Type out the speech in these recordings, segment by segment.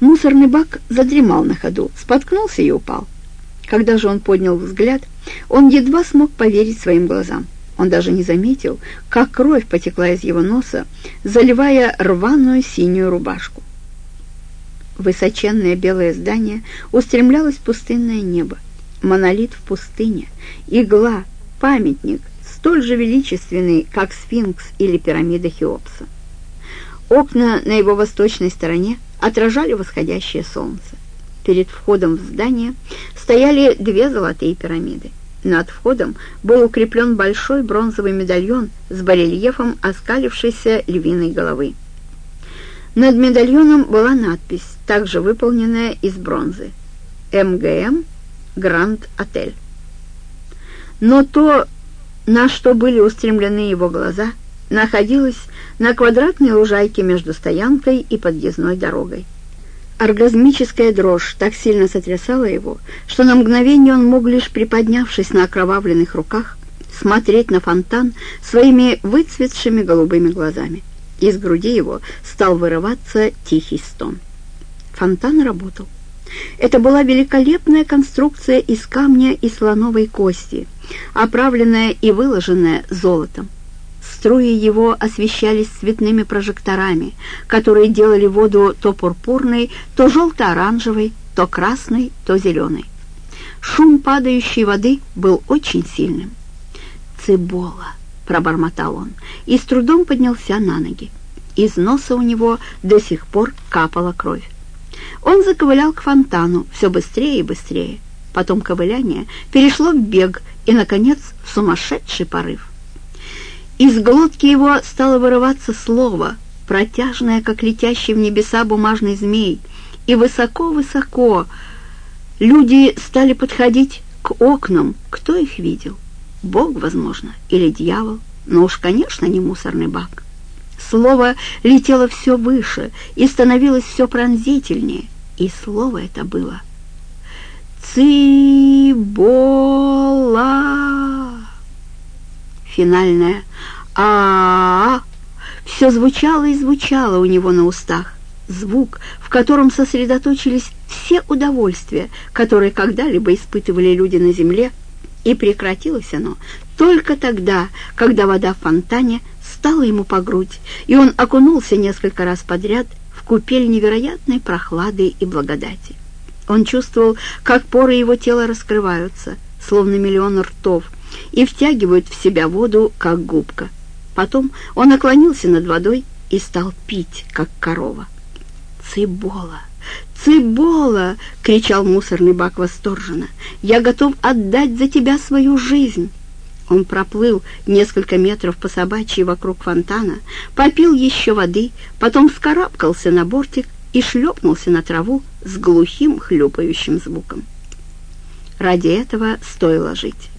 Мусорный бак задремал на ходу, споткнулся и упал. Когда же он поднял взгляд, он едва смог поверить своим глазам. Он даже не заметил, как кровь потекла из его носа, заливая рваную синюю рубашку. Высоченное белое здание устремлялось в пустынное небо. Монолит в пустыне, игла, памятник, столь же величественный, как сфинкс или пирамида Хеопса. Окна на его восточной стороне отражали восходящее солнце. Перед входом в здание стояли две золотые пирамиды. Над входом был укреплен большой бронзовый медальон с барельефом оскалившейся львиной головы. Над медальоном была надпись, также выполненная из бронзы. МГМ Гранд Отель. Но то, на что были устремлены его глаза, находилось на квадратной лужайке между стоянкой и подъездной дорогой. Оргазмическая дрожь так сильно сотрясала его, что на мгновение он мог лишь приподнявшись на окровавленных руках, смотреть на фонтан своими выцветшими голубыми глазами. Из груди его стал вырываться тихий стон. Фонтан работал. Это была великолепная конструкция из камня и слоновой кости, оправленная и выложенная золотом. Струи его освещались цветными прожекторами, которые делали воду то пурпурной, то желто-оранжевой, то красной, то зеленой. Шум падающей воды был очень сильным. «Цибола!» — пробормотал он и с трудом поднялся на ноги. Из носа у него до сих пор капала кровь. Он заковылял к фонтану все быстрее и быстрее. Потом ковыляние перешло в бег и, наконец, в сумасшедший порыв. Из глотки его стало вырываться слово, протяжное, как летящий в небеса бумажный змей, и высоко-высоко люди стали подходить к окнам. Кто их видел? Бог, возможно, или дьявол, но уж, конечно, не мусорный бак. Слово летело все выше и становилось все пронзительнее, и слово это было «Цибола» финальное а, -а, все звучало и звучало у него на устах. Звук, в котором сосредоточились все удовольствия, которые когда-либо испытывали люди на земле, и прекратилось оно только тогда, когда вода в фонтане стала ему по грудь, и он окунулся несколько раз подряд в купель невероятной прохлады и благодати. Он чувствовал, как поры его тела раскрываются, словно миллион ртов, и втягивают в себя воду, как губка. Потом он наклонился над водой и стал пить, как корова. «Цибола! Цибола!» — кричал мусорный бак восторженно. «Я готов отдать за тебя свою жизнь!» Он проплыл несколько метров по собачьи вокруг фонтана, попил еще воды, потом вскарабкался на бортик и шлепнулся на траву с глухим хлюпающим звуком. Ради этого стоило жить.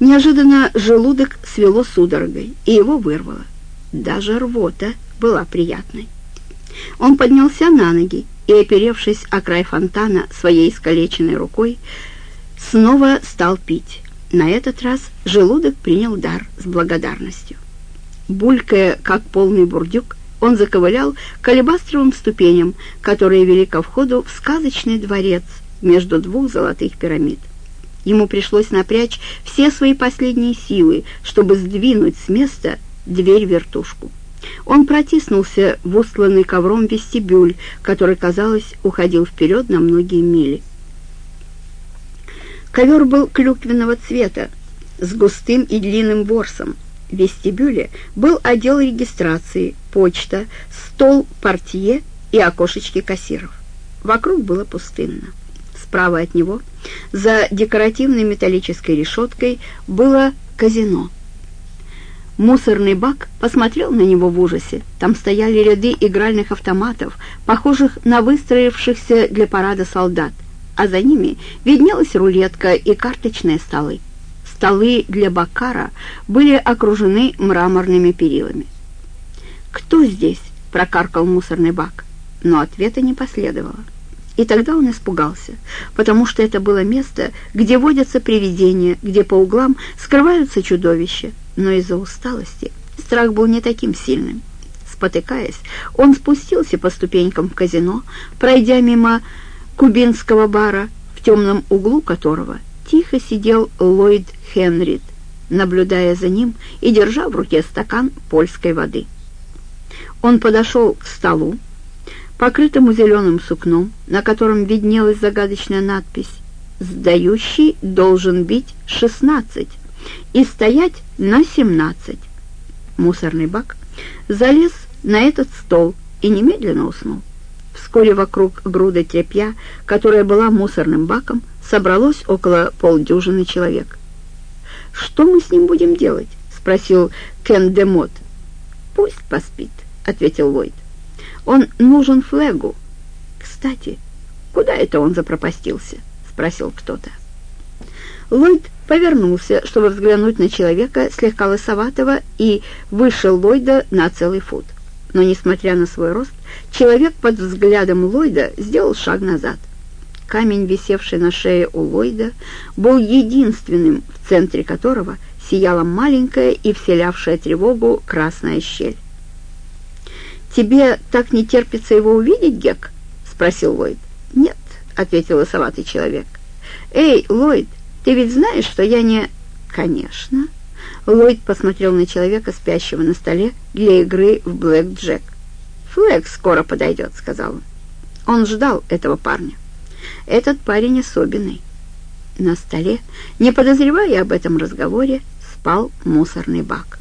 Неожиданно желудок свело судорогой, и его вырвало. Даже рвота была приятной. Он поднялся на ноги и, оперевшись о край фонтана своей искалеченной рукой, снова стал пить. На этот раз желудок принял дар с благодарностью. Булькая, как полный бурдюк, он заковылял к алебастровым ступеням, которые вели ко входу в сказочный дворец между двух золотых пирамид. Ему пришлось напрячь все свои последние силы, чтобы сдвинуть с места дверь-вертушку. Он протиснулся в устланный ковром вестибюль, который, казалось, уходил вперед на многие мили. Ковер был клюквенного цвета, с густым и длинным ворсом. В вестибюле был отдел регистрации, почта, стол портье и окошечки кассиров. Вокруг было пустынно. Справа от него, за декоративной металлической решеткой, было казино. Мусорный бак посмотрел на него в ужасе. Там стояли ряды игральных автоматов, похожих на выстроившихся для парада солдат, а за ними виднелась рулетка и карточные столы. Столы для бакара были окружены мраморными перилами. «Кто здесь?» — прокаркал мусорный бак, но ответа не последовало. И тогда он испугался, потому что это было место, где водятся привидения, где по углам скрываются чудовища. Но из-за усталости страх был не таким сильным. Спотыкаясь, он спустился по ступенькам в казино, пройдя мимо кубинского бара, в темном углу которого тихо сидел Ллойд Хенрид, наблюдая за ним и держа в руке стакан польской воды. Он подошел к столу, покрытому зеленым сукном, на котором виднелась загадочная надпись «Сдающий должен бить 16 и стоять на 17». Мусорный бак залез на этот стол и немедленно уснул. Вскоре вокруг груды тряпья, которая была мусорным баком, собралось около полдюжины человек. «Что мы с ним будем делать?» — спросил Кен Демот. «Пусть поспит», — ответил Ллойд. «Он нужен Флегу». «Кстати, куда это он запропастился?» — спросил кто-то. Ллойд повернулся, чтобы взглянуть на человека слегка лысоватого, и вышел Ллойда на целый фут. Но, несмотря на свой рост, человек под взглядом Ллойда сделал шаг назад. Камень, висевший на шее у Ллойда, был единственным, в центре которого сияла маленькая и вселявшая тревогу красная щель. «Тебе так не терпится его увидеть, Гек?» — спросил Ллойд. «Нет», — ответил лысоватый человек. «Эй, Ллойд, ты ведь знаешь, что я не...» «Конечно». Ллойд посмотрел на человека, спящего на столе для игры в блэк-джек. «Флэг скоро подойдет», — сказал он. Он ждал этого парня. Этот парень особенный. На столе, не подозревая об этом разговоре, спал мусорный бак.